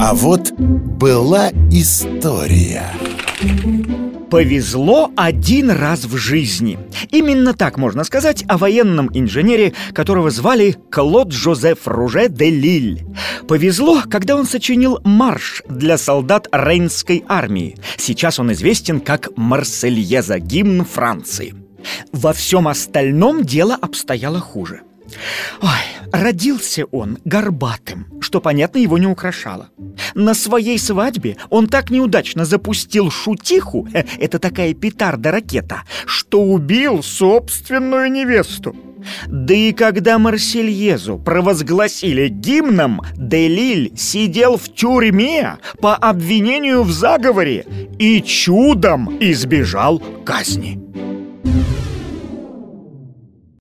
А вот была история Повезло один раз в жизни. Именно так можно сказать о военном инженере, которого звали Клод Жозеф Руже де Лиль. Повезло, когда он сочинил марш для солдат Рейнской армии. Сейчас он известен как Марсельеза, гимн Франции. Во всем остальном дело обстояло хуже. Ой, родился он горбатым, что, понятно, его не украшало. На своей свадьбе он так неудачно запустил шутиху, э, это такая петарда-ракета, что убил собственную невесту. Да и когда Марсельезу провозгласили гимном, Делиль сидел в тюрьме по обвинению в заговоре и чудом избежал казни.